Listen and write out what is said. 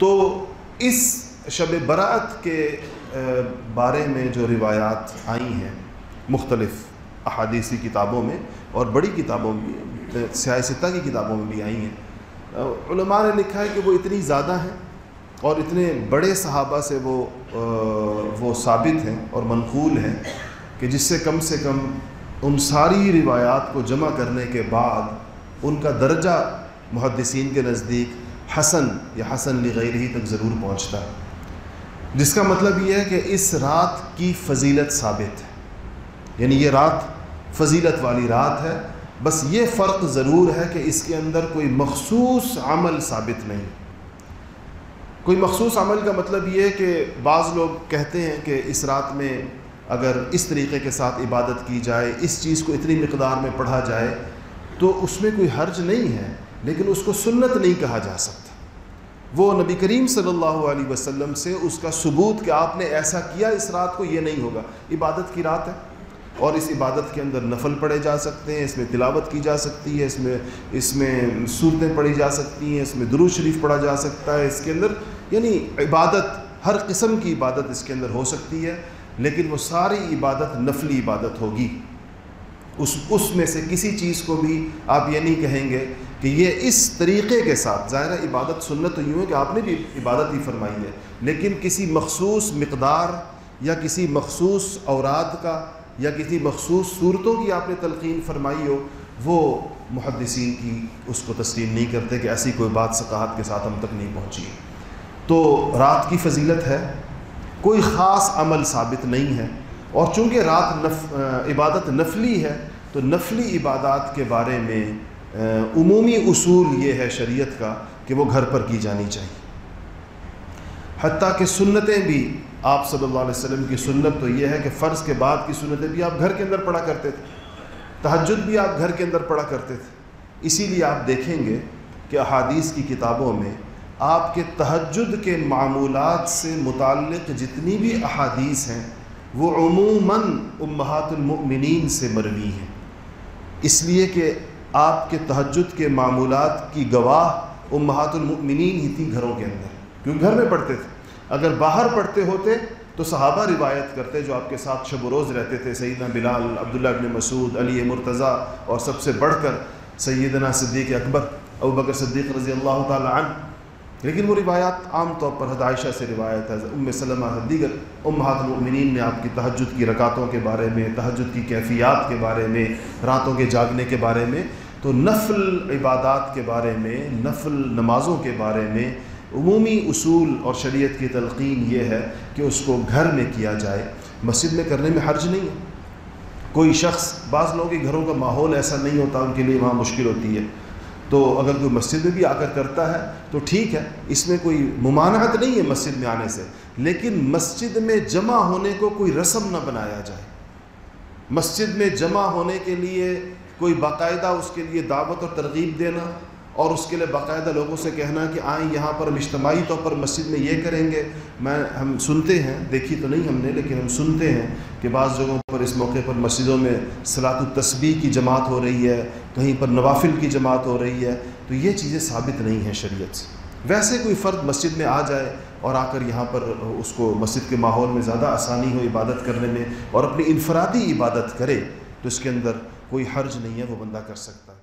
تو اس شب برات کے بارے میں جو روایات آئی ہیں مختلف احادیثی کتابوں میں اور بڑی کتابوں میں سیاستہ کی کتابوں میں بھی آئی ہیں علماء نے لکھا ہے کہ وہ اتنی زیادہ ہیں اور اتنے بڑے صحابہ سے وہ وہ ثابت ہیں اور منقول ہیں کہ جس سے کم سے کم ان ساری روایات کو جمع کرنے کے بعد ان کا درجہ محدثین کے نزدیک حسن یا حسن لغیر ہی تک ضرور پہنچتا ہے۔ جس کا مطلب یہ ہے کہ اس رات کی فضیلت ثابت ہے۔ یعنی یہ رات فضیلت والی رات ہے۔ بس یہ فرق ضرور ہے کہ اس کے اندر کوئی مخصوص عمل ثابت نہیں۔ کوئی مخصوص عمل کا مطلب یہ کہ بعض لوگ کہتے ہیں کہ اس رات میں اگر اس طریقے کے ساتھ عبادت کی جائے، اس چیز کو اتنی مقدار میں پڑھا جائے، تو اس میں کوئی حرج نہیں ہے۔ لیکن اس کو سنت نہیں کہا جا سکتا۔ وہ نبی کریم صلی اللہ علیہ وسلم سے اس کا ثبوت کہ آپ نے ایسا کیا، اس رات کو یہ نہیں ہوگا۔ عبادت کی رات ہے۔ اور اس عبادت کے اندر نفل پڑھے جا سکتے ہیں، اس میں تلاوت کی جا سکتی ہے، اس میں اس میں صورتیں پڑھی جا سکتی ہیں، اس میں درو شریف پڑھا جا سکتا ہے۔ اس کے اندر یعنی عبادت، ہر قسم کی عبادت اس کے اندر ہو سکتی ہے، لیکن وہ ساری عبادت، نفلی عبادت ہوگی۔ اس اس میں سے کسی چیز کو بھی آپ یہ نہیں کہیں گے کہ یہ اس طریقے کے ساتھ، ظاہر عبادت سنت تو یوں ہے کہ آپ نے بھی عبادت ہی فرمائی ہے، لیکن کسی مخصوص مقدار یا کسی مخصوص اوراد کا یا کسی مخصوص صورتوں کی آپ نے تلقین فرمائی ہو، وہ محدثین کی اس کو تسلیم نہیں کرتے کہ ایسی کوئی بات ثقافت کے ساتھ ہم تک نہیں پہنچی تو رات کی فضیلت ہے، کوئی خاص عمل ثابت نہیں ہے۔ اور چونکہ رات نف عبادت نفلی ہے، تو نفلی عبادات کے بارے میں عمومی اصول یہ ہے شریعت کا کہ وہ گھر پر کی جانی چاہیے۔ حتیٰ کہ سنتیں بھی آپ صلی اللہ علیہ وسلم کی سنت تو یہ ہے کہ فرض کے بعد کی سنتیں بھی آپ گھر کے اندر پڑھا کرتے تھے۔ تہجد بھی آپ گھر کے اندر پڑھا کرتے تھے۔ اسی لیے آپ دیکھیں گے کہ احادیث کی کتابوں میں آپ کے تہجد کے معمولات سے متعلق جتنی بھی احادیث ہیں وہ عموماً امہات المؤمنین سے مروی ہیں۔ اس لیے کہ آپ کے تہجد کے معمولات کی گواہ امہات المؤمنین ہی تھی گھروں کے اندر۔ کیونکہ گھر میں پڑھتے تھے؟ اگر باہر پڑھتے ہوتے تو صحابہ روایت کرتے جو آپ کے ساتھ شب و روز رہتے تھے، سیدنا بلال، عبداللہ ابن مسعود، علی مرتضیٰ اور سب سے بڑھ کر سیدنا صدیق اکبر، ابو بکر صدیق رضی اللہ تعالیٰ عنہ۔ لیکن وہ روایات عام طور پر حد عائشہ سے روایت ہے ام سلمہ دیگر امہات المؤمنین نے آپ کی تہجد کی رکعتوں کے بارے میں، تہجد کی کیفیات کے بارے میں، راتوں کے جاگنے کے بارے میں، تو نفل عبادات کے بارے میں، نفل نمازوں کے بارے میں عمومی اصول اور شریعت کی تلقین یہ ہے کہ اس کو گھر میں کیا جائے۔ مسجد میں کرنے میں حرج نہیں ہے۔ کوئی شخص، بعض لوگوں کے گھروں کا ماحول ایسا نہیں ہوتا، ان کے لیے وہاں مشکل ہوتی ہے۔ تو اگر کوئی مسجد میں بھی آ کر کرتا ہے تو ٹھیک ہے، اس میں کوئی ممانعت نہیں ہے مسجد میں آنے سے۔ لیکن مسجد میں جمع ہونے کو کوئی رسم نہ بنایا جائے۔ مسجد میں جمع ہونے کے لیے کوئی باقاعدہ اس کے لیے دعوت اور ترغیب دینا۔ اور اس کے لیے باقاعدہ لوگوں سے کہنا کہ آئیں یہاں پر ہم اجتماعی طور پر مسجد میں یہ کریں گے۔ میں، ہم سنتے ہیں، دیکھی تو نہیں ہم نے، لیکن ہم سنتے ہیں کہ بعض جگہوں پر اس موقع پر مسجدوں میں صلاۃ التسبیح کی جماعت ہو رہی ہے، کہیں پر نوافل کی جماعت ہو رہی ہے۔ تو یہ چیزیں ثابت نہیں ہیں شریعت سے۔ ویسے کوئی فرد مسجد میں آ جائے اور آ کر یہاں پر اس کو مسجد کے ماحول میں زیادہ آسانی ہو عبادت کرنے میں اور اپنی انفرادی عبادت کرے، تو اس کے اندر کوئی حرج نہیں ہے، وہ بندہ کر سکتا ہے۔